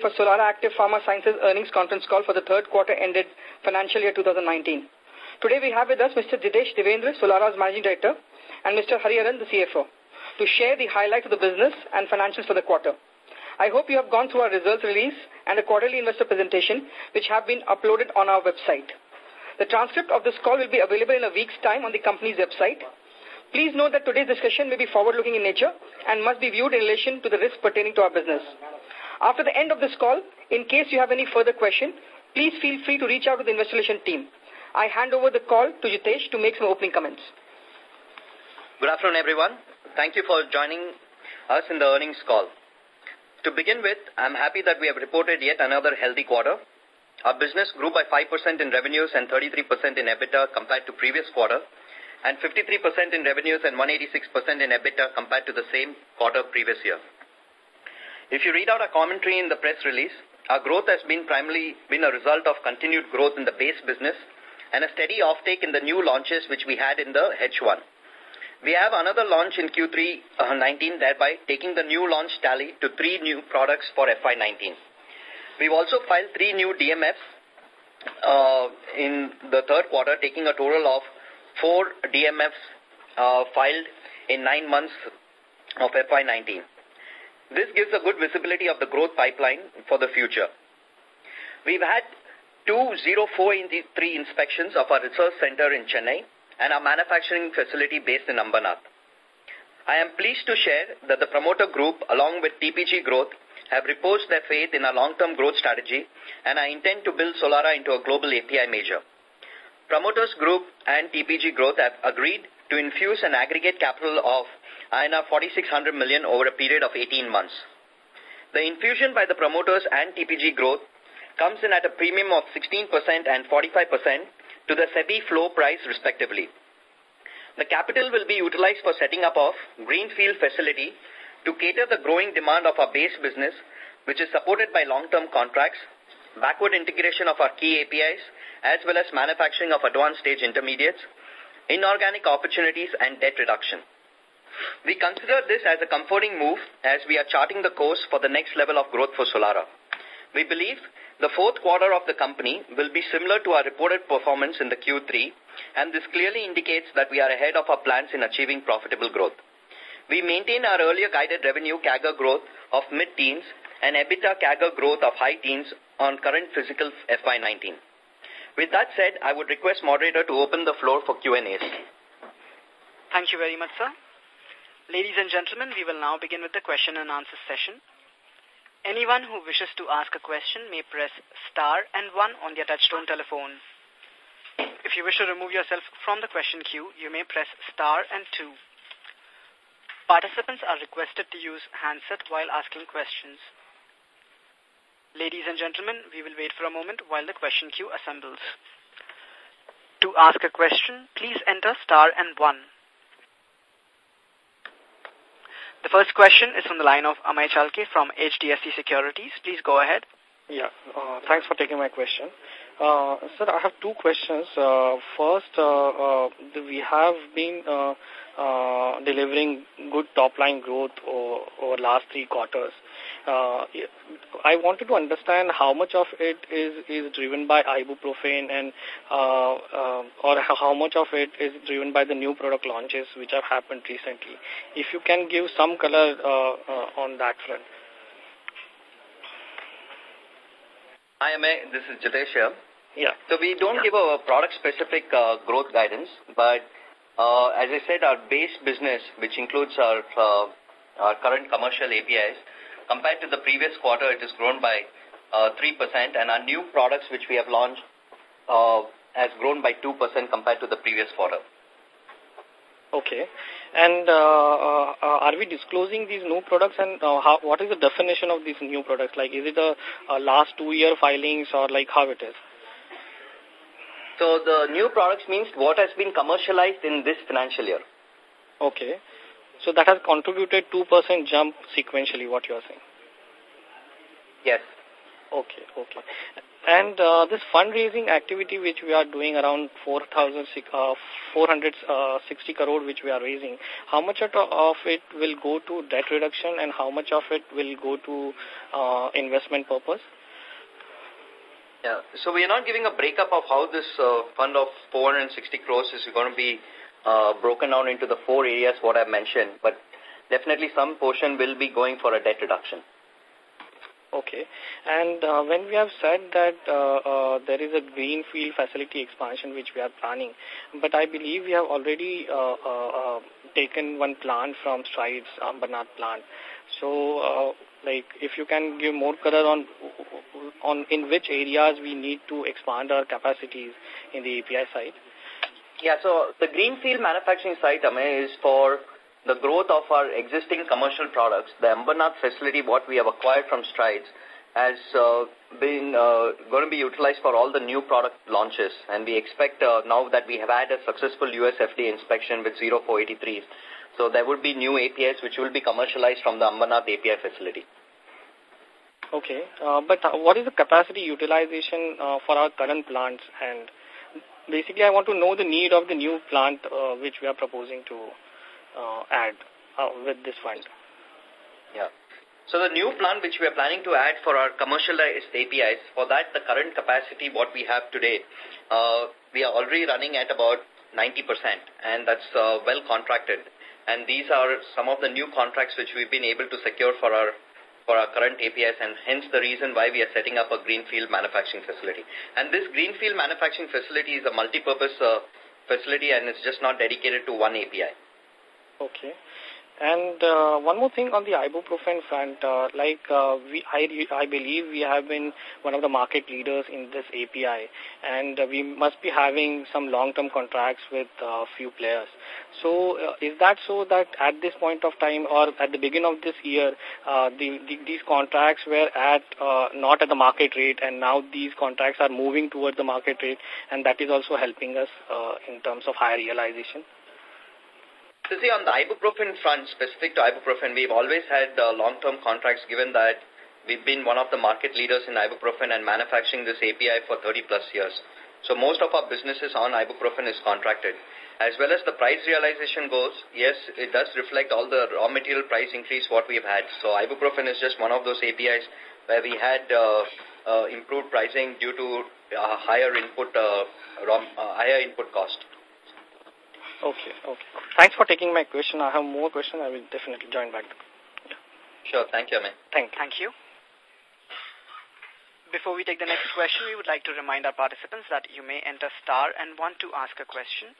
for Solara Active Pharma Sciences earnings conference call for the third quarter ended financial year 2019. Today we have with us Mr. Jitesh Devendra, Solara's Managing Director, and Mr. Hariharan, the CFO, to share the highlights of the business and financials for the quarter. I hope you have gone through our results release and the quarterly investor presentation, which have been uploaded on our website. The transcript of this call will be available in a week's time on the company's website. Please note that today's discussion may be forward-looking in nature and must be viewed in relation to the risks pertaining to our business. After the end of this call, in case you have any further question, please feel free to reach out to the investor relation team. I hand over the call to Jitesh to make some opening comments. Good afternoon, everyone. Thank you for joining us in the earnings call. To begin with, I'm happy that we have reported yet another healthy quarter. Our business grew by 5% in revenues and 33% in EBITDA compared to previous quarter, and 53% in revenues and 186% in EBITDA compared to the same quarter previous year. If you read out our commentary in the press release, our growth has been primarily been a result of continued growth in the base business and a steady offtake in the new launches which we had in the H1. We have another launch in Q3 uh, 19, thereby taking the new launch tally to three new products for FY19. We've also filed three new DMFs uh, in the third quarter, taking a total of four DMFs uh, filed in nine months of FY19. This gives a good visibility of the growth pipeline for the future. We've had two 0483 inspections of our research center in Chennai and our manufacturing facility based in Ambernath. I am pleased to share that the promoter group, along with TPG Growth, have reposed their faith in our long-term growth strategy and I intend to build Solara into a global API major. Promoters Group and TPG Growth have agreed to infuse an aggregate capital of INR 4600 million over a period of 18 months. The infusion by the promoters and TPG Growth comes in at a premium of 16% and 45% to the SEBI floor price respectively. The capital will be utilized for setting up of greenfield facility to cater the growing demand of our base business, which is supported by long-term contracts, backward integration of our key APIs, as well as manufacturing of advanced stage intermediates, inorganic opportunities, and debt reduction. We consider this as a comforting move as we are charting the course for the next level of growth for Solara. We believe the fourth quarter of the company will be similar to our reported performance in the Q3, and this clearly indicates that we are ahead of our plans in achieving profitable growth. We maintain our earlier guided revenue CAGR growth of mid-teens and EBITDA CAGR growth of high teens on current physical FY19. With that said, I would request moderator to open the floor for Q&As. Thank you very much, sir. Ladies and gentlemen, we will now begin with the question and answer session. Anyone who wishes to ask a question may press star and one on their touchtone telephone. If you wish to remove yourself from the question queue, you may press star and two. Participants are requested to use handset while asking questions. Ladies and gentlemen, we will wait for a moment while the question queue assembles. To ask a question, please enter star and one. The first question is from the line of Amay Chalke from HDFC Securities. Please go ahead. Yeah, uh, thanks for taking my question. Uh, sir, I have two questions. Uh, first, uh, uh, we have been uh, uh, delivering good top-line growth over, over last three quarters. Uh, I wanted to understand how much of it is, is driven by ibuprofen and uh, uh, or how much of it is driven by the new product launches which have happened recently. If you can give some color uh, uh, on that front. Hi, Amay. This is Jitesh here. Yeah. So we don't yeah. give a product-specific uh, growth guidance, but uh, as I said, our base business, which includes our, uh, our current commercial APIs, compared to the previous quarter, it has grown by uh, 3%, and our new products which we have launched uh, has grown by 2% compared to the previous quarter. Okay. And uh, uh, are we disclosing these new products and uh, how, what is the definition of these new products? Like, is it the last two-year filings or like how it is? So the new products means what has been commercialized in this financial year. Okay. So that has contributed 2% jump sequentially, what you are saying? Yes. Okay, okay. And uh, this fundraising activity which we are doing around 4,060 uh, 460 crore which we are raising, how much of it will go to debt reduction and how much of it will go to uh, investment purpose? Yeah, so we are not giving a breakup of how this uh, fund of 460 crores is going to be uh, broken down into the four areas what I've mentioned, but definitely some portion will be going for a debt reduction. Okay. And uh, when we have said that uh, uh, there is a greenfield facility expansion which we are planning, but I believe we have already uh, taken one plant from Strides Ambernath plant. So, like, if you can give more color on on in which areas we need to expand our capacities in the API side. Yeah, so the greenfield manufacturing site, Amay, is for the growth of our existing commercial products, the Ambernath facility, what we have acquired from Strides, has uh, been uh, going to be utilized for all the new product launches. And we expect uh, now that we have had a successful US FDA inspection with 0483s, so there would be new APIs which will be commercialized from the Ambernath API facility. Okay, uh, but uh, what is the capacity utilization uh, for our current plants? And basically, I want to know the need of the new plant uh, which we are proposing to uh, add uh, with this fund. Yeah. So the new plant which we are planning to add for our commercialized APIs, for that the current capacity what we have today, uh, we are already running at about 90% and that's uh, well contracted. And these are some of the new contracts which we've been able to secure for our for our current APIs and hence the reason why we are setting up a greenfield manufacturing facility. And this greenfield manufacturing facility is a multi-purpose uh, facility and it's just not dedicated to one API. Okay. And uh, one more thing on the ibuprofen front, uh, like uh, we, I, I believe we have been one of the market leaders in this API, and uh, we must be having some long-term contracts with a uh, few players. So, uh, is that so that at this point of time or at the beginning of this year, uh, the, the, these contracts were at uh, not at the market rate, and now these contracts are moving towards the market rate, and that is also helping us uh, in terms of higher realization? So see, on the ibuprofen front, specific to ibuprofen, we've always had uh, long-term contracts given that we've been one of the market leaders in ibuprofen and manufacturing this API for 30 plus years. So most of our businesses on ibuprofen is contracted. As well as the price realization goes, yes, it does reflect all the raw material price increase what we've had. So ibuprofen is just one of those APIs where we had uh, uh, improved pricing due to uh, higher input, uh, raw, uh, higher input cost. Okay, okay. Thanks for taking my question. I have more questions. I will definitely join back. Yeah. Sure. Thank you, Amin. Thank, Thank you. Before we take the next question, we would like to remind our participants that you may enter star and want to ask a question.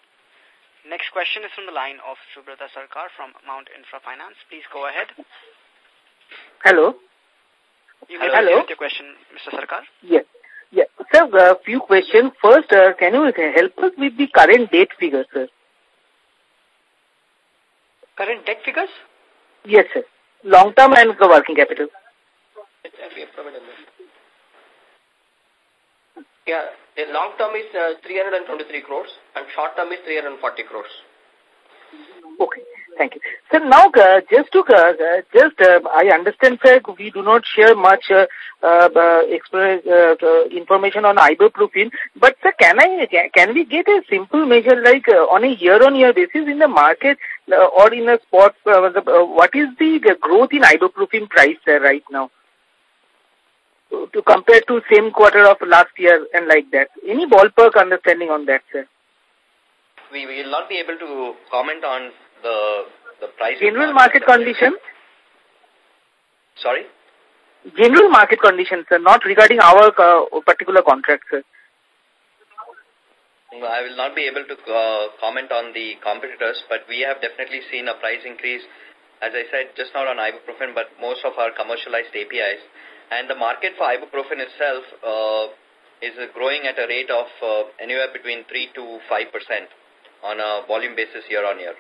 Next question is from the line of Subrata Sarkar from Mount Infra Finance. Please go ahead. Hello. You may Hello. your question, Mr. Sarkar. Yes. Yeah. Sir, a few questions. First, uh, can you help us with the current date figure, sir? Current debt figures? Yes, sir. Long term and the working capital. Yeah, the long term is uh, 323 crores and short term is 340 crores. Thank you. Sir, now uh, just to uh, just uh, I understand, sir, we do not share much uh, uh, uh, uh, uh, information on ibuprofen. But sir, can I can we get a simple measure like uh, on a year-on-year basis in the market uh, or in a spot? Uh, uh, what is the, growth in ibuprofen price sir, right now? To, to compare to same quarter of last year and like that. Any ballpark understanding on that, sir? We will not be able to comment on the the price. General market condition? Sorry? General market conditions, sir, not regarding our uh, particular contract, sir. I will not be able to uh, comment on the competitors, but we have definitely seen a price increase, as I said, just not on ibuprofen, but most of our commercialized APIs. And the market for ibuprofen itself uh, is growing at a rate of uh, anywhere between 3 to 5% on a volume basis year on year.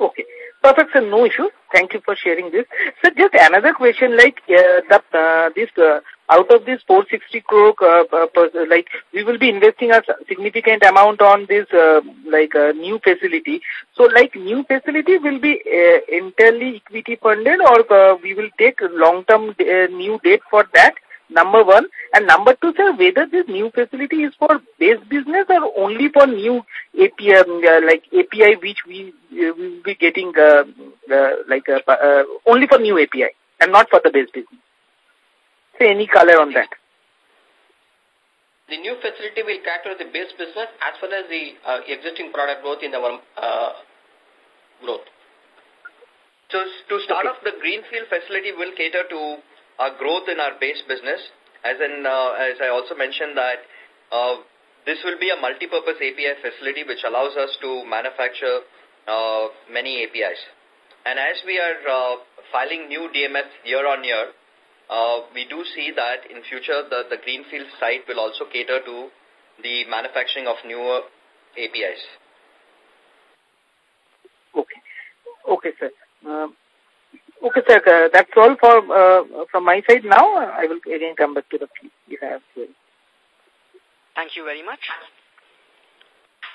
Okay. Perfect, sir. No issue. Thank you for sharing this. Sir, just another question, like, uh, the, uh, this, uh, out of this 460 crore, uh, per, like, we will be investing a significant amount on this, uh, like, uh, new facility. So, like, new facility will be entirely equity funded or we will take long-term new debt for that? Number one. And number two, sir, whether this new facility is for base business or only for new API, um, uh, like API which we uh, will be getting uh, uh, like uh, uh, only for new API and not for the base business. Say any color on that. The new facility will cater the base business as well as the uh, existing product growth in our uh, growth. So to start off, the Greenfield facility will cater to our growth in our base business. As in, uh, as I also mentioned that uh, this will be a multi-purpose API facility which allows us to manufacture uh, many APIs. And as we are uh, filing new DMF year on year, uh, we do see that in future the, the Greenfield site will also cater to the manufacturing of newer APIs. Okay. Okay, sir. Uh, okay, sir. Uh, that's all for uh, from my side now. I will again come back to the if I have Thank you very much.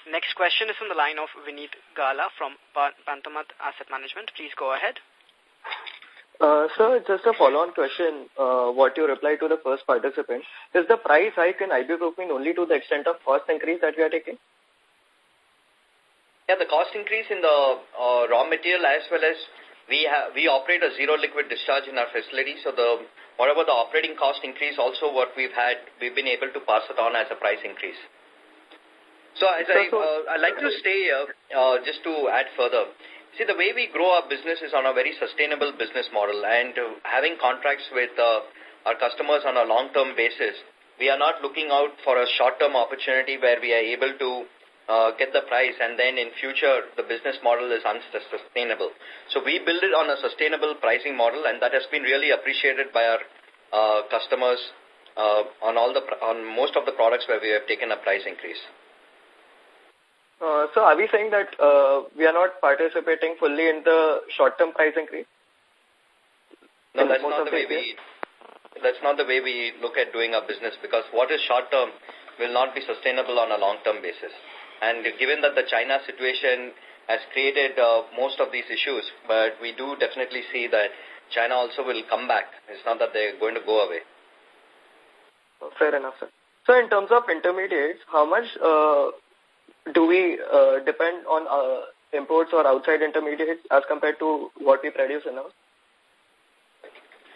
Next question is from the line of Vineet Gala from Pantomath Asset Management. Please go ahead. Uh, sir, just a follow-on question, uh, what you replied to the first participant. Is the price hike in ibuprofen only to the extent of cost increase that we are taking? Yeah, the cost increase in the uh, raw material as well as we have we operate a zero liquid discharge in our facility. So the whatever the operating cost increase, also what we've had, we've been able to pass it on as a price increase. So as I uh, I like to stay uh, uh, just to add further. See, the way we grow our business is on a very sustainable business model and uh, having contracts with uh, our customers on a long-term basis, we are not looking out for a short-term opportunity where we are able to uh, get the price and then in future the business model is unsustainable. So we build it on a sustainable pricing model and that has been really appreciated by our uh, customers uh, on all the on most of the products where we have taken a price increase. Uh, so are we saying that uh, we are not participating fully in the short-term price increase? No, that's not the way we that's not the way we look at doing our business because what is short-term will not be sustainable on a long-term basis. And given that the China situation has created uh, most of these issues, but we do definitely see that China also will come back. It's not that they're going to go away. Fair enough, sir. So in terms of intermediates, how much uh, do we uh, depend on uh, imports or outside intermediates as compared to what we produce in-house?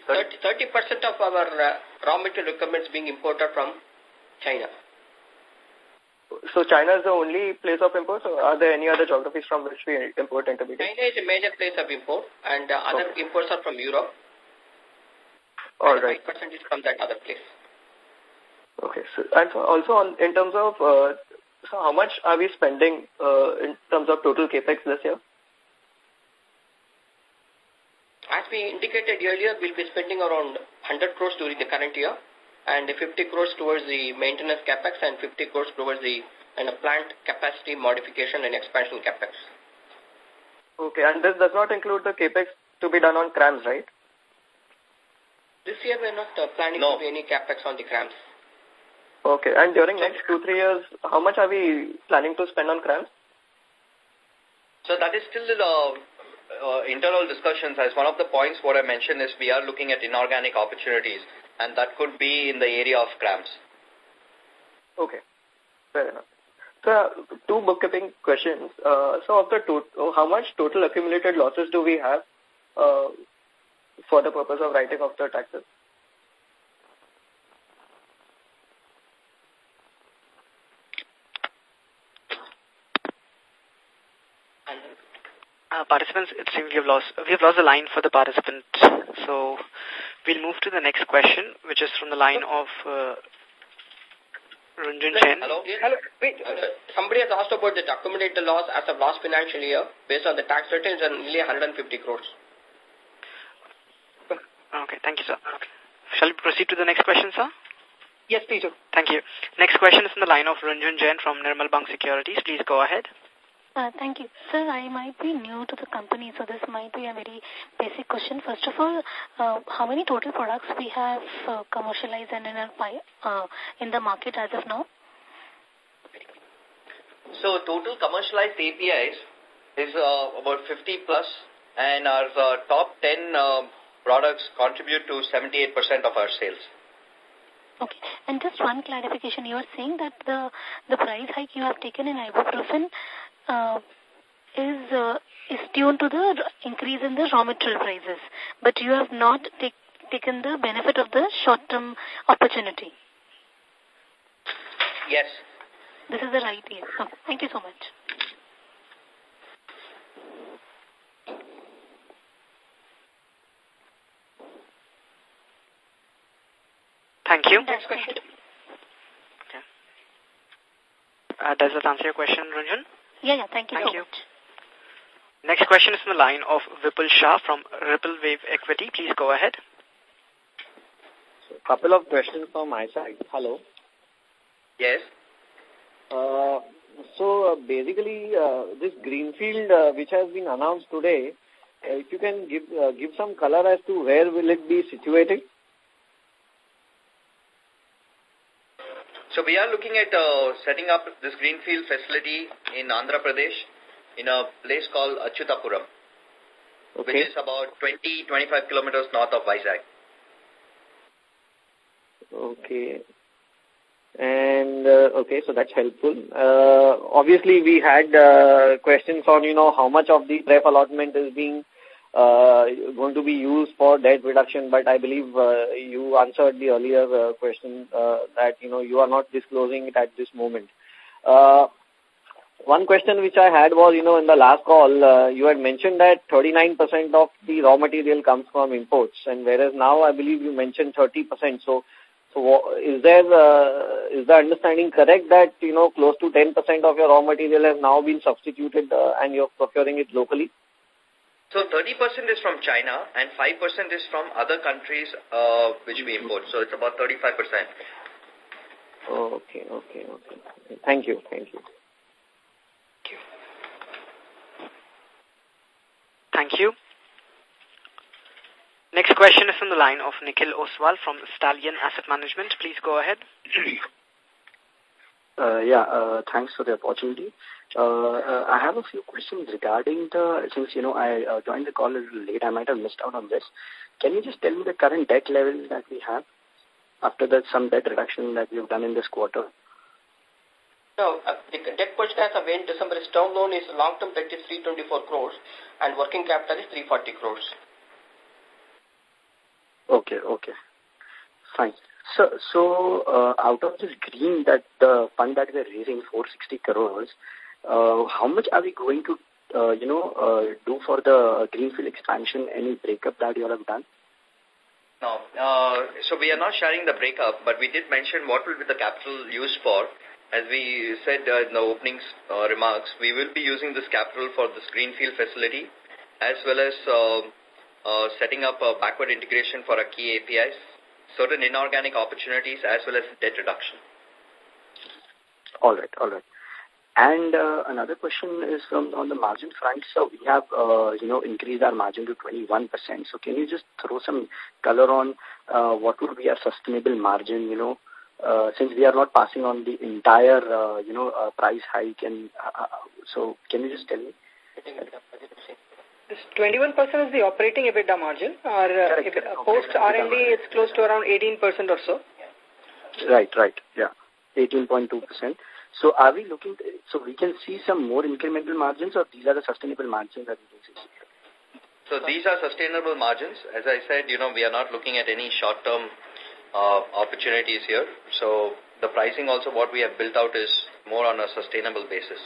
30% of our uh, raw material requirements being imported from China. So China is the only place of import, or are there any other geographies from which we import intermediates? China is a major place of import, and uh, other okay. imports are from Europe. All right. 5% is from that other place. Okay. So, and so also on, in terms of uh, so how much are we spending uh, in terms of total capex this year? As we indicated earlier, we'll be spending around 100 crores during the current year and 50 crores towards the maintenance capex and 50 crores towards the and a plant capacity modification and expansion capex. Okay, and this does not include the capex to be done on CRAMS, right? This year we're not uh, planning no. to do any capex on the CRAMS. Okay. And during next two, three years, how much are we planning to spend on CRAMS? So that is still the uh, internal discussions. As one of the points what I mentioned is we are looking at inorganic opportunities and that could be in the area of CRAMS. Okay. Fair enough. So, two bookkeeping questions. Uh, so, of the to how much total accumulated losses do we have uh, for the purpose of writing off the taxes? Uh, participants, it seems we have lost we have lost the line for the participant. So we'll move to the next question, which is from the line of uh, Ranjan Jain. Hello. Hello. Wait. Uh, somebody has asked about the accumulated loss as of last financial year based on the tax returns and nearly 150 crores. Okay. Thank you, sir. Shall we proceed to the next question, sir? Yes, please do. Thank you. Next question is from the line of Ranjan Jain from Nirmal Bang Securities. Please go ahead. Uh, thank you. Sir, I might be new to the company, so this might be a very basic question. First of all, uh, how many total products we have uh, commercialized and in, uh, in the market as of now? So total commercialized APIs is uh, about 50 plus and our uh, top 10 uh, products contribute to 78% of our sales. Okay. And just one clarification. You are saying that the the price hike you have taken in ibuprofen uh, is uh, is tuned to the increase in the raw material prices, but you have not take, taken the benefit of the short-term opportunity. Yes. This is the right year. Okay. Thank you so much. Thank you. Next question. Okay. Uh, does that answer your question, Ranjan? Yeah, yeah. Thank you Thank so you. much. Next question is from the line of Vipul Shah from Ripple Wave Equity. Please go ahead. So, couple of questions from my side. Hello. Yes. Uh, so uh, basically, uh, this greenfield uh, which has been announced today, uh, if you can give uh, give some color as to where will it be situated? So we are looking at uh, setting up this greenfield facility in Andhra Pradesh in a place called Achyutapuram, Okay. which is about 20-25 kilometers north of Vizag. Okay. And, uh, okay, so that's helpful. Uh, obviously, we had uh, questions on, you know, how much of the ref allotment is being uh, going to be used for debt reduction, but I believe uh, you answered the earlier uh, question uh, that, you know, you are not disclosing it at this moment. Uh, one question which I had was, you know, in the last call, uh, you had mentioned that 39% of the raw material comes from imports, and whereas now I believe you mentioned 30%. So, so is there, uh, is the understanding correct that, you know, close to 10% of your raw material has now been substituted uh, and you're procuring it locally? So 30% is from China and 5% is from other countries uh, which we import. So it's about 35%. Okay, okay, okay. Thank you, thank you. Thank you. Next question is from the line of Nikhil Oswal from Stallion Asset Management. Please go ahead. Uh, yeah, uh, thanks for the opportunity. Uh, uh, I have a few questions regarding the, since, you know, I uh, joined the call a little late, I might have missed out on this. Can you just tell me the current debt level that we have after that some debt reduction that we've done in this quarter? No, uh, the debt position as of end December is term loan is long-term debt is 324 crores and working capital is 340 crores. Okay, okay. Fine. So, so uh, out of this green that the fund that we're raising, 460 crores, uh, how much are we going to, uh, you know, uh, do for the greenfield expansion? Any breakup that you all have done? No, uh, so we are not sharing the breakup, but we did mention what will be the capital used for. As we said uh, in the opening uh, remarks, we will be using this capital for this greenfield facility as well as uh, uh, setting up a backward integration for our key APIs, certain inorganic opportunities as well as debt reduction. All right, all right. And uh, another question is from on the margin front. So we have, uh, you know, increased our margin to 21%. So can you just throw some color on uh, what would be our sustainable margin, you know, uh, since we are not passing on the entire, uh, you know, price hike. And uh, so can you just tell me? This 21% is the operating EBITDA margin. Our uh, Correct, EBITDA, correct. post Okay. R&D, it's close to around 18% or so. Right, right. Yeah, 18.2%. So are we looking, so we can see some more incremental margins or these are the sustainable margins that we can see? So these are sustainable margins. As I said, you know, we are not looking at any short-term uh, opportunities here. So the pricing also what we have built out is more on a sustainable basis.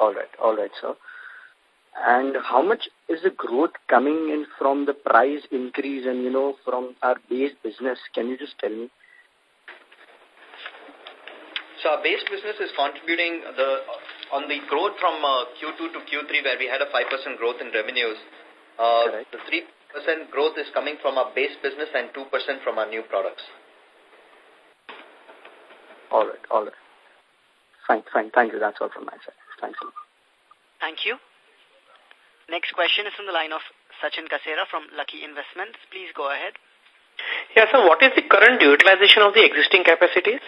All right, all right, sir. And how much is the growth coming in from the price increase and, you know, from our base business? Can you just tell me? So our base business is contributing the on the growth from uh, Q2 to Q3 where we had a 5% growth in revenues. Uh, the 3% growth is coming from our base business and 2% from our new products. All right, all right. Fine, fine. Thank you. That's all from my side. Thanks a lot. Thank you. Next question is from the line of Sachin Kasera from Lucky Investments. Please go ahead. Yeah, so what is the current utilization of the existing capacities?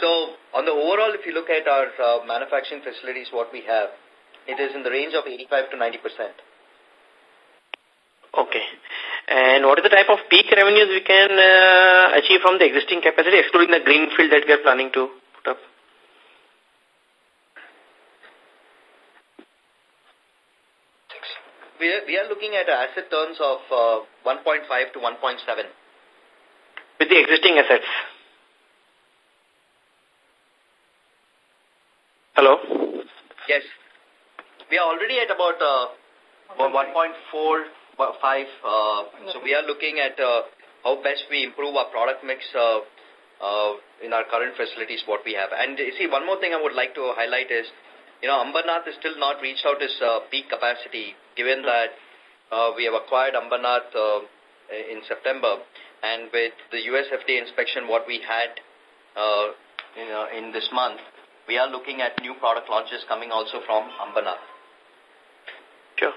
So on the overall, if you look at our uh, manufacturing facilities, what we have, it is in the range of 85 to 90 percent. Okay. And what is the type of peak revenues we can uh, achieve from the existing capacity, excluding the greenfield that we are planning to put up? We are, we are looking at asset turns of uh, 1.5 to 1.7. With the existing assets? Hello? Yes. We are already at about uh, 1.4, 5. Uh, so we are looking at uh, how best we improve our product mix uh, uh, in our current facilities, what we have. And you see, one more thing I would like to highlight is, you know, Ambernath is still not reached out its uh, peak capacity, given that uh, we have acquired Ambernath uh, in September. And with the US FDA inspection, what we had uh, you know, in this month, we are looking at new product launches coming also from Ambernath. Sure.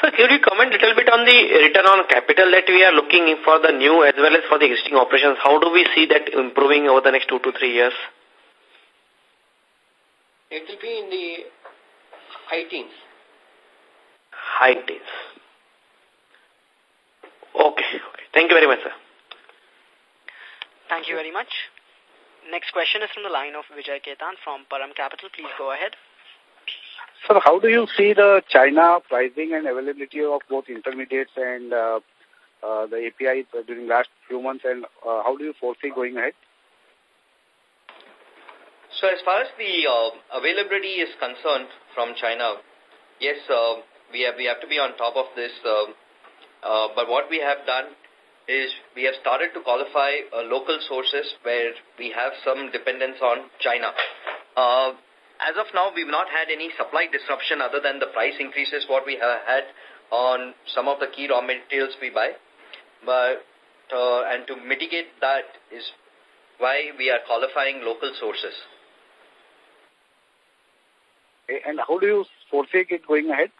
So could you comment a little bit on the return on capital that we are looking for the new as well as for the existing operations? How do we see that improving over the next two to three years? It will be in the high teens. High teens. Okay. okay. Thank you very much, sir. Thank you very much. Next question is from the line of Vijay Ketan from Param Capital. Please go ahead. Sir, how do you see the China pricing and availability of both intermediates and uh, uh, the API during last few months and uh, how do you foresee going ahead? So as far as the uh, availability is concerned from China, yes, uh, we have we have to be on top of this. Uh, uh, but what we have done is we have started to qualify uh, local sources where we have some dependence on China. Uh, as of now, we've not had any supply disruption other than the price increases what we have had on some of the key raw materials we buy. But uh, and to mitigate that is why we are qualifying local sources. And how do you foresee it going ahead?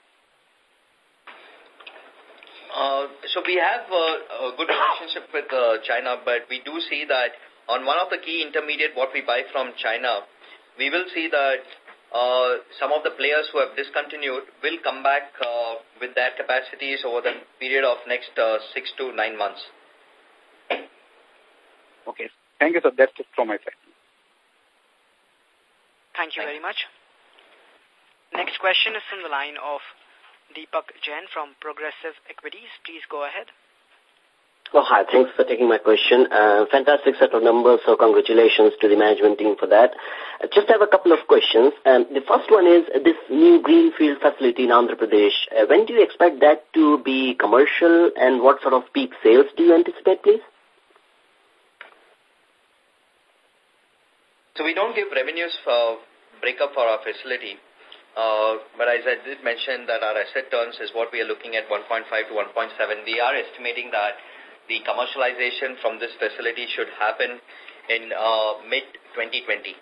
Uh, so we have uh, a good relationship with uh, China, but we do see that on one of the key intermediate what we buy from China, we will see that uh, some of the players who have discontinued will come back uh, with their capacities over the period of next uh, six to nine months. Okay. Thank you, sir. That's it from my side. Thank you very much. Next question is from the line of Deepak Jain from Progressive Equities. Please go ahead. Oh, hi. Thanks for taking my question. Uh, fantastic set of numbers, so congratulations to the management team for that. I just have a couple of questions. Um, the first one is this new greenfield facility in Andhra Pradesh. Uh, when do you expect that to be commercial and what sort of peak sales do you anticipate, please? So we don't give revenues for breakup for our facility. Uh, but as I did mention that our asset turns is what we are looking at 1.5 to 1.7. We are estimating that the commercialization from this facility should happen in uh, mid-2020.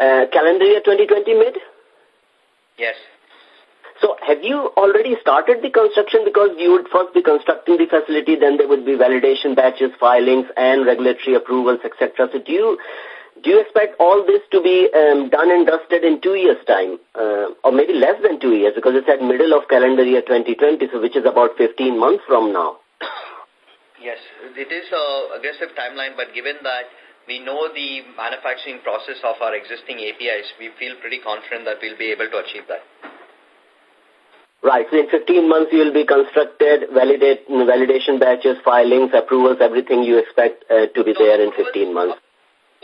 Uh, calendar year 2020 mid? Yes. So have you already started the construction because you would first be constructing the facility, then there would be validation batches, filings, and regulatory approvals, etc. So do you do you expect all this to be um, done and dusted in two years' time, uh, or maybe less than two years, because it's at middle of calendar year 2020, so which is about 15 months from now? Yes, it is a aggressive timeline, but given that we know the manufacturing process of our existing APIs, we feel pretty confident that we'll be able to achieve that. Right. So in 15 months, you will be constructed, validate, validation batches, filings, approvals, everything you expect uh, to be there in 15 months.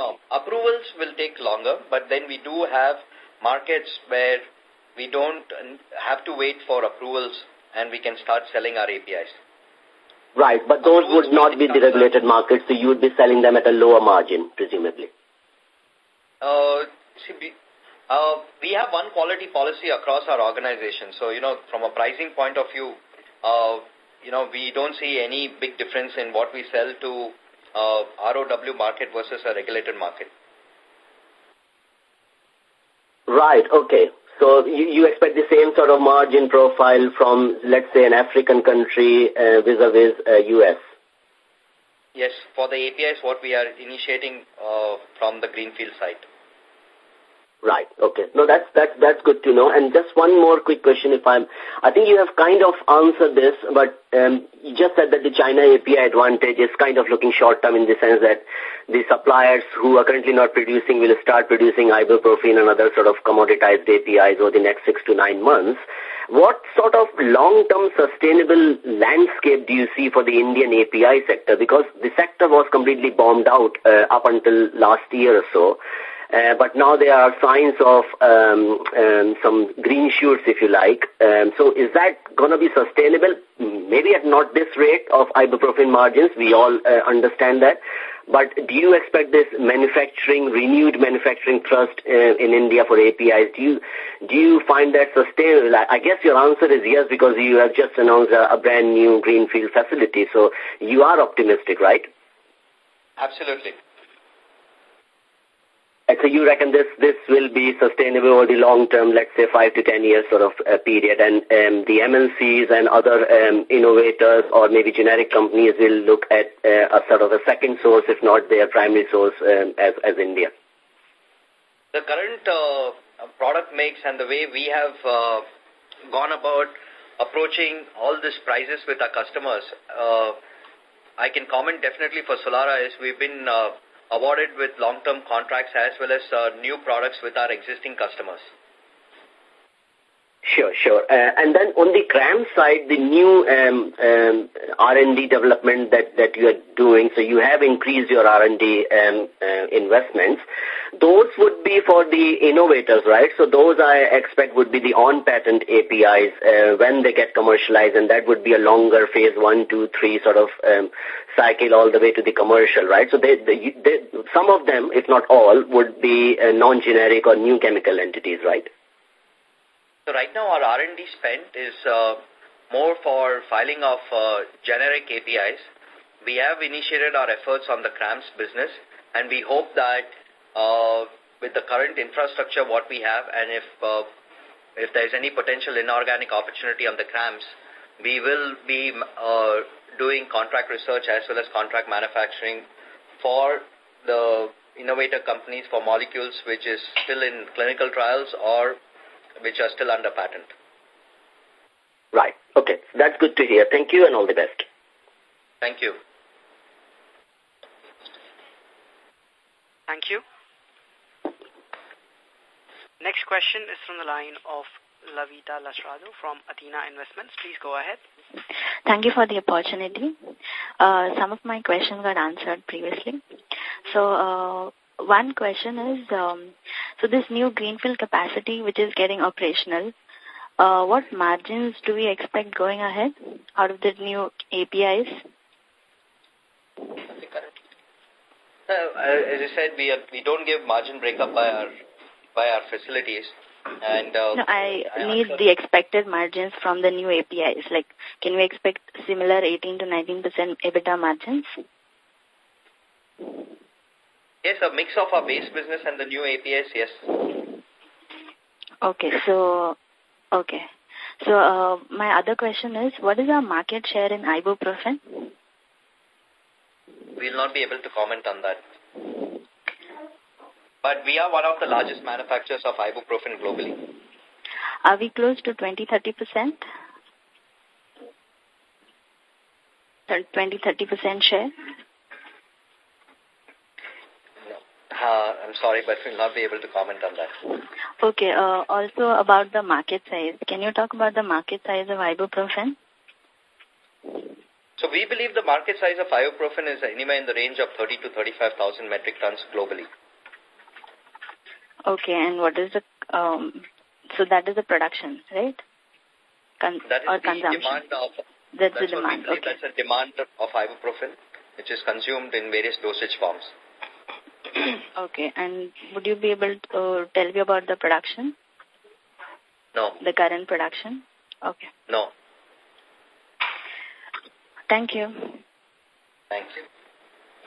No, approvals will take longer, but then we do have markets where we don't have to wait for approvals and we can start selling our APIs. Right, but those approvals would not be the regulated markets, so you would be selling them at a lower margin, presumably. Uh, see, we, uh, we have one quality policy across our organization. So, you know, from a pricing point of view, uh, you know, we don't see any big difference in what we sell to uh, ROW market versus a regulated market. Right, okay. So you, you expect the same sort of margin profile from, let's say, an African country uh, vis-a-vis uh, -vis, uh, U.S.? Yes, for the APIs, what we are initiating uh, from the Greenfield site. Right. Okay. No, that's that's that's good to know. And just one more quick question, if I'm, I think you have kind of answered this, but um, you just said that the China API advantage is kind of looking short term in the sense that the suppliers who are currently not producing will start producing ibuprofen and other sort of commoditized APIs over the next six to nine months. What sort of long-term sustainable landscape do you see for the Indian API sector? Because the sector was completely bombed out uh, up until last year or so. Uh, but now there are signs of um, um, some green shoots, if you like. Um, so is that going to be sustainable? Maybe at not this rate of ibuprofen margins. We all uh, understand that. But do you expect this manufacturing, renewed manufacturing trust uh, in India for APIs, do you, do you find that sustainable? I guess your answer is yes because you have just announced a, a brand new greenfield facility. So you are optimistic, right? Absolutely. So you reckon this this will be sustainable over the long term, let's say five to ten years sort of uh, period, and um, the MNCs and other um, innovators or maybe generic companies will look at uh, a sort of a second source, if not their primary source, um, as as India. The current uh, product mix and the way we have uh, gone about approaching all these prices with our customers, uh, I can comment definitely for Solara is we've been uh, awarded with long-term contracts as well as uh, new products with our existing customers. Sure, sure. Uh, and then on the CRAM side, the new um, um, R&D development that, that you are doing, so you have increased your R&D um, uh, investments. Those would be for the innovators, right? So those I expect would be the on-patent APIs uh, when they get commercialized, and that would be a longer phase one, two, three sort of um, cycle all the way to the commercial, right? So they, they, they, some of them, if not all, would be uh, non-generic or new chemical entities, right? So right now our R&D spend is uh, more for filing of uh, generic APIs. We have initiated our efforts on the CRAMS business and we hope that uh, with the current infrastructure what we have and if if there is any potential inorganic opportunity on the CRAMS, we will be doing contract research as well as contract manufacturing for the innovator companies for molecules which is still in clinical trials or which are still under patent. Right. Okay. That's good to hear. Thank you and all the best. Thank you. Thank you. Next question is from the line of Lavita Lasrado from Athena Investments. Please go ahead. Thank you for the opportunity. Uh, some of my questions got answered previously. So, uh, one question is, um, so this new greenfield capacity which is getting operational, uh, what margins do we expect going ahead out of the new APIs? Uh, as I said, we are, we don't give margin breakup by our by our facilities, and uh, no, I, I need the expected margins from the new APIs. Like, can we expect similar 18 to 19 percent EBITDA margins? Yes, a mix of our base business and the new APIs, yes. Okay, so, okay. So, uh, my other question is, what is our market share in ibuprofen? We'll not be able to comment on that. But we are one of the largest manufacturers of ibuprofen globally. Are we close to 20-30%? 20-30% share? Uh, I'm sorry, but we'll not be able to comment on that. Okay. Uh, also about the market size. Can you talk about the market size of ibuprofen? So we believe the market size of ibuprofen is anywhere in the range of 30 to 35,000 metric tons globally. Okay, and what is the, um, so that is the production, right? Con that is or the consumption. demand of, that's, that's the demand, okay. okay. That's the demand of ibuprofen, which is consumed in various dosage forms. okay, and would you be able to uh, tell me about the production? No. The current production? Okay. No. Thank you. Thank you.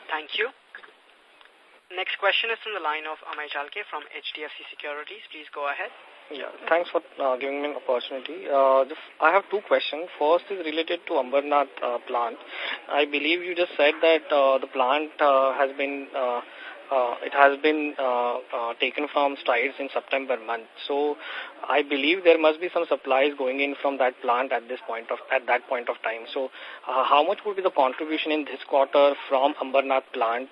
Thank you. Next question is from the line of Amay Chalke from HDFC Securities. Please go ahead. Yeah, thanks for uh, giving me an opportunity. Uh, just, I have two questions. First is related to Ambernath uh, plant. I believe you just said that uh, the plant uh, has been uh, uh, it has been uh, uh, taken from strides in September month. So I believe there must be some supplies going in from that plant at this point of at that point of time. So uh, how much would be the contribution in this quarter from Ambernath plant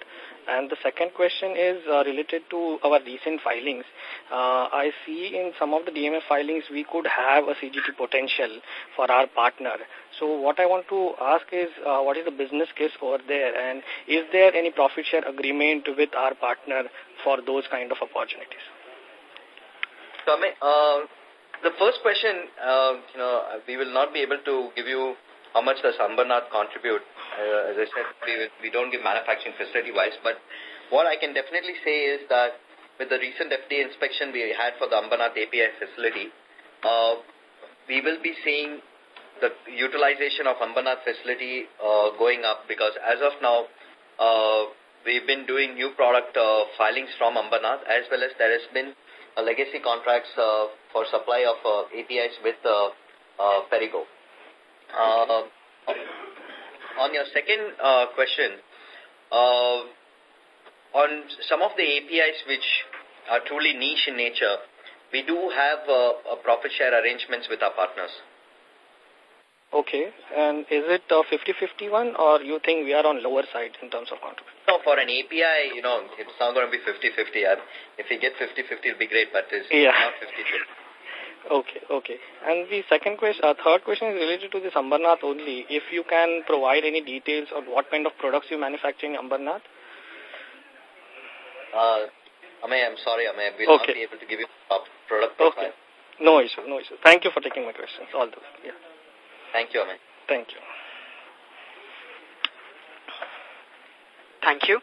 and the second question is uh, related to our recent filings. Uh, I see in some of the DMF filings we could have a CGT potential for our partner. So what I want to ask is uh, what is the business case over there and is there any profit share agreement with our partner for those kind of opportunities? So, the first question, you know, we will not be able to give you how much does Ambernath contribute? Uh, as I said, we, we don't give manufacturing facility-wise, but what I can definitely say is that with the recent FDA inspection we had for the Ambernath API facility, uh, we will be seeing the utilization of Ambernath facility uh, going up because as of now, uh, we've been doing new product uh, filings from Ambernath as well as there has been a legacy contracts uh, for supply of uh, APIs with uh, uh, Perrigo. Uh, on your second uh, question, uh, on some of the APIs which are truly niche in nature, we do have uh, a profit share arrangements with our partners. Okay. And is it a 50-50 one or you think we are on lower side in terms of contribution? No, for an API, you know, it's not going to be 50-50. If we get 50-50, it'll be great, but it's yeah. not 50-50. Okay, okay. And the second question, uh, third question is related to this Ambernath only. If you can provide any details on what kind of products you manufacture in Ambernath? Uh, Amay, I'm sorry, Amay. We'll okay. not be able to give you a product profile. Okay. No issue, no issue. Thank you for taking my questions. All those. Yeah. Thank you, Amay. Thank you. Thank you.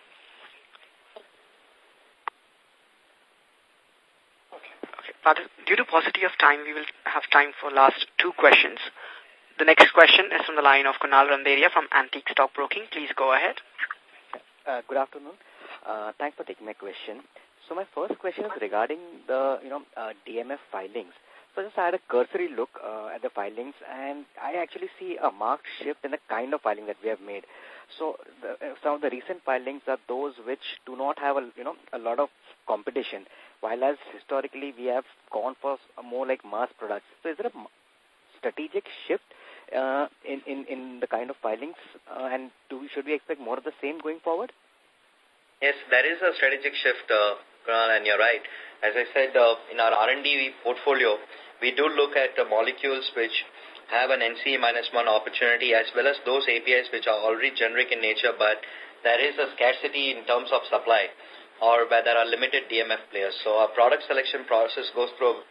But due to paucity of time, we will have time for last two questions. The next question is from the line of Kunal Randeria from Antique Stock Broking. Please go ahead. Uh, good afternoon. Uh, thanks for taking my question. So my first question is regarding the you know uh, DMF filings. So just I had a cursory look uh, at the filings, and I actually see a marked shift in the kind of filing that we have made. So the, uh, some of the recent filings are those which do not have a you know a lot of competition, while as historically we have gone for more like mass products. So is there a strategic shift uh, in, in, in the kind of filings uh, and do we, should we expect more of the same going forward? Yes, there is a strategic shift, uh, and you're right. As I said, uh, in our R&D portfolio, we do look at the molecules which have an NCE minus one opportunity as well as those APIs which are already generic in nature, but there is a scarcity in terms of supply or where there are limited DMF players. So our product selection process goes through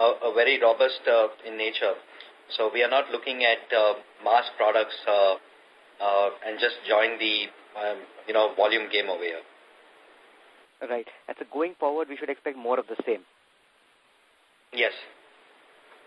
a, a very robust uh, in nature. So we are not looking at uh, mass products uh, uh, and just join the um, you know volume game over here. Right. And so going forward, we should expect more of the same. Yes.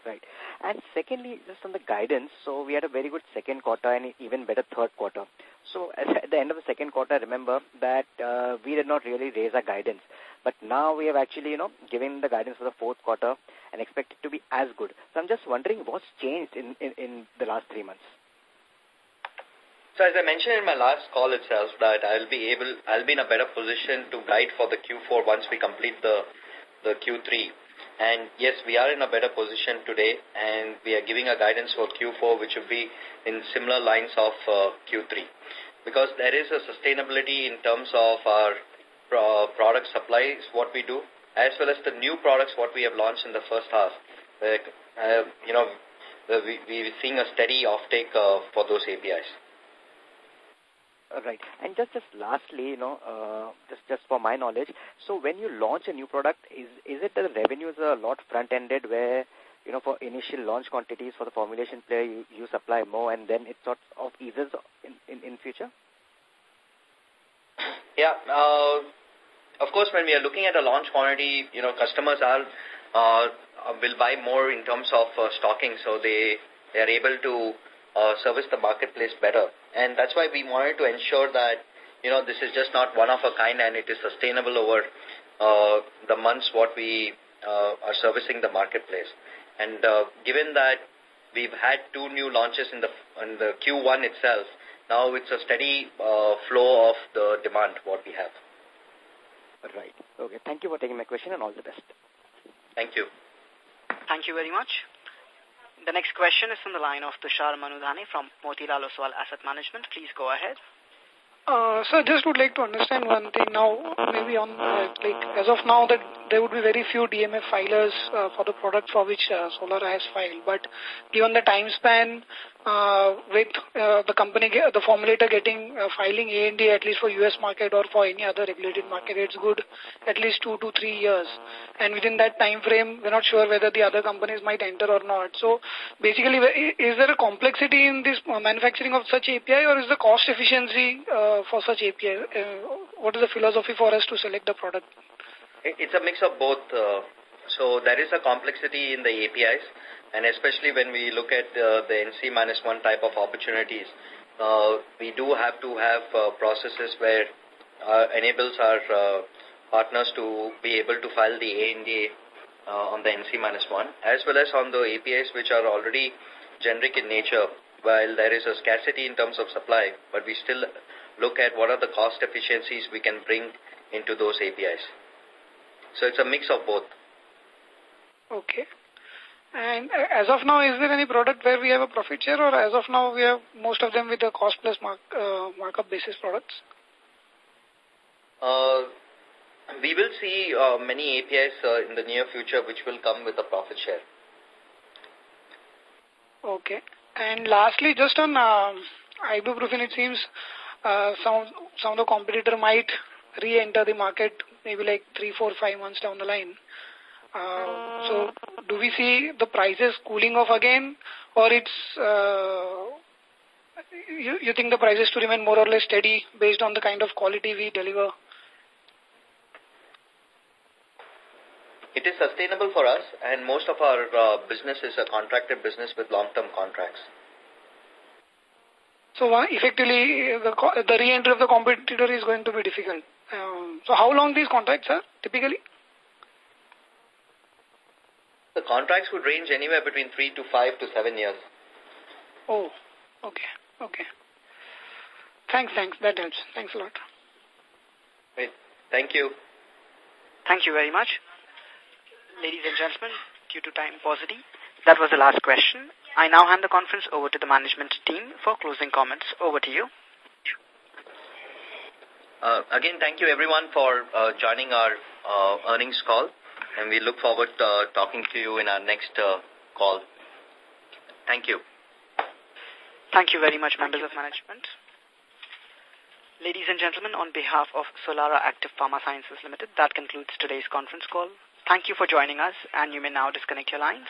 Right. And secondly, just on the guidance, so we had a very good second quarter and even better third quarter. So at the end of the second quarter, remember that uh, we did not really raise our guidance. But now we have actually, you know, given the guidance for the fourth quarter and expect it to be as good. So I'm just wondering what's changed in, in, in the last three months. So as I mentioned in my last call itself that I'll be able, I'll be in a better position to guide for the Q4 once we complete the, the Q3. And yes, we are in a better position today, and we are giving a guidance for Q4, which will be in similar lines of uh, Q3. Because there is a sustainability in terms of our uh, product supplies, what we do, as well as the new products, what we have launched in the first half. Uh, you know, we, we're seeing a steady offtake uh, for those APIs. Right. And just, just lastly, you know, uh, just, just for my knowledge, so when you launch a new product, is, is it that the revenues are a lot front-ended where, you know, for initial launch quantities for the formulation player, you, you supply more and then it sort of eases in, in, in future? Yeah. Uh, of course, when we are looking at a launch quantity, you know, customers are, uh, will buy more in terms of uh, stocking, so they, they are able to uh, service the marketplace better. And that's why we wanted to ensure that, you know, this is just not one of a kind and it is sustainable over uh, the months what we uh, are servicing the marketplace. And uh, given that we've had two new launches in the, in the Q1 itself, now it's a steady uh, flow of the demand what we have. Right. Okay. Thank you for taking my question and all the best. Thank you. Thank you very much. The next question is from the line of Tushar Manudhane from Motilal Oswal Asset Management. Please go ahead. Uh, so just would like to understand one thing now, maybe on, uh, like, as of now that there would be very few DMF filers uh, for the product for which uh, Solara has filed, but given the time span uh, with uh, the company, the formulator getting uh, filing ANDA at least for US market or for any other regulated market, it's good at least two to three years. And within that time frame, we're not sure whether the other companies might enter or not. So basically, is there a complexity in this manufacturing of such API or is the cost efficiency uh, for such API? Uh, what is the philosophy for us to select the product? It's a mix of both. Uh, so there is a complexity in the APIs and especially when we look at uh, the NC-1 type of opportunities, uh, we do have to have uh, processes where uh, enables our uh, partners to be able to file the ANDA uh, on the NC-1 as well as on the APIs which are already generic in nature while there is a scarcity in terms of supply, but we still look at what are the cost efficiencies we can bring into those APIs. So it's a mix of both. Okay. And uh, as of now, is there any product where we have a profit share or as of now we have most of them with the cost plus mark, uh, markup basis products? Uh, we will see uh, many APIs uh, in the near future which will come with a profit share. Okay. And lastly, just on uh, ibuprofen, it seems uh, some, some of the competitor might re-enter the market maybe like three, four, five months down the line. Uh, so do we see the prices cooling off again or it's uh, you, you think the prices to remain more or less steady based on the kind of quality we deliver? It is sustainable for us and most of our uh, business is a contracted business with long-term contracts. So uh, effectively, the, the re-entry of the competitor is going to be difficult. Um, so how long these contracts are typically? The contracts would range anywhere between three to five to seven years. Oh, okay, okay. Thanks, thanks. That helps. Thanks a lot. Great. Thank you. Thank you very much. Ladies and gentlemen, due to time paucity, that was the last question. I now hand the conference over to the management team for closing comments. Over to you. Uh, again, thank you everyone for uh, joining our uh, earnings call and we look forward to uh, talking to you in our next uh, call. Thank you. Thank you very much, members of management. Ladies and gentlemen, on behalf of Solara Active Pharma Sciences Limited, that concludes today's conference call. Thank you for joining us, and you may now disconnect your lines.